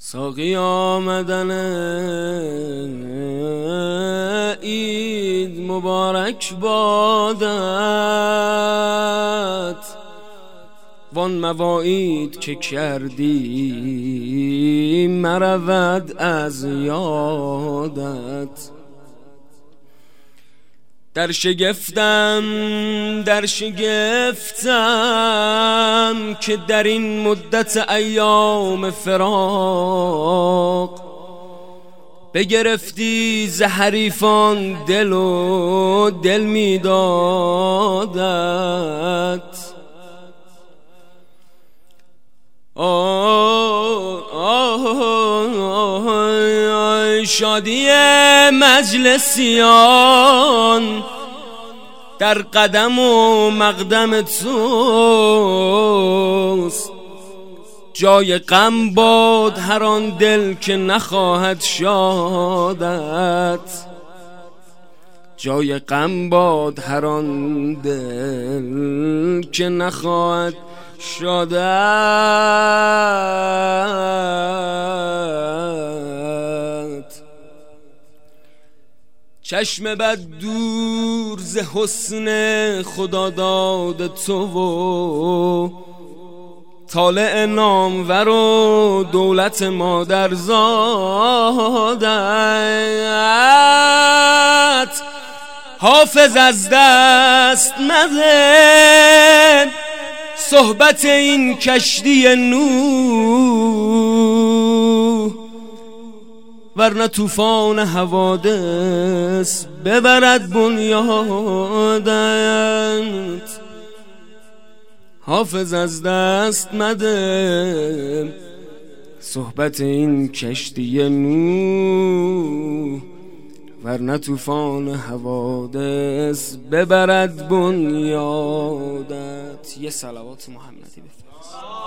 ساقی آمدن اید مبارک بادت. وان مواعید که کردی مرود از یادت. در شگفتم در شگفتم که در این مدت ایام فراق بگرفتی زهریفان دل و دل میدادت شادی مجلسیان. در قدم و مقدم توست. جای غم باد هر آن دل که نخواهد شادت. جای غم باد هر آن دل که نخواهد شادت. چشم بد دور ز حسن خدا داد تو و طالع نامور و دولت مادر زادت حافظ از دست مده. صحبت این کشتی نو ورنه طوفان حوادث ببرد بنیادت. حافظ از دست مده صحبت این کشتی نو ورنه طوفان حوادث ببرد بنیادت. یه سلوات محمدی بفرست.